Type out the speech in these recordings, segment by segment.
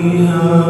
فيها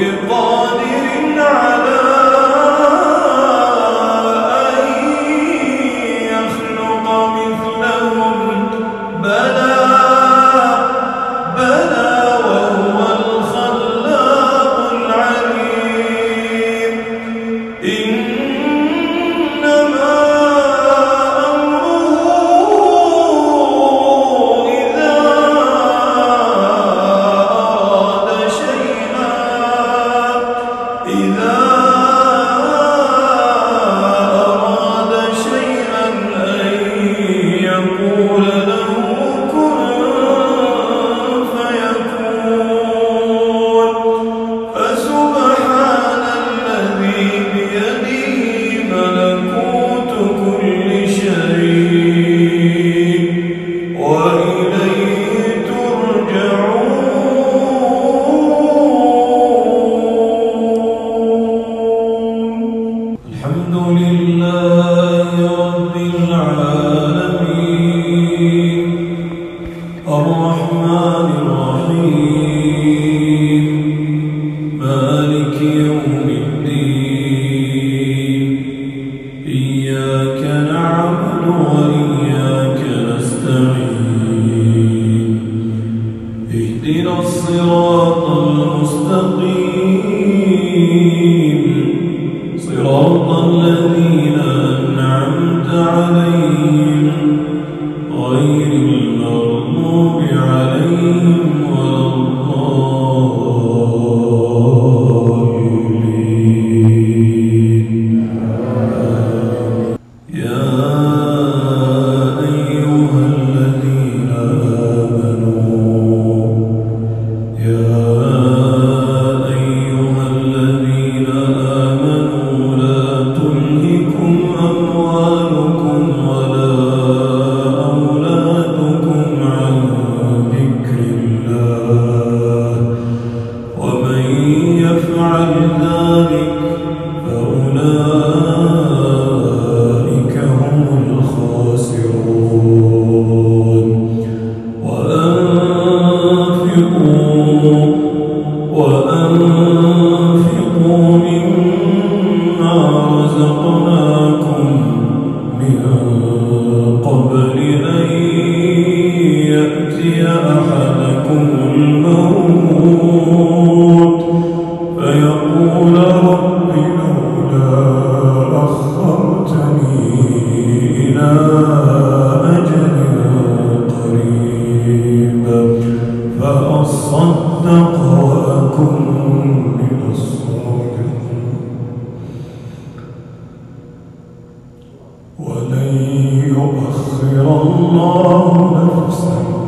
before. عليه أقرأكم من الصادقين ولن يؤخر الله نفسا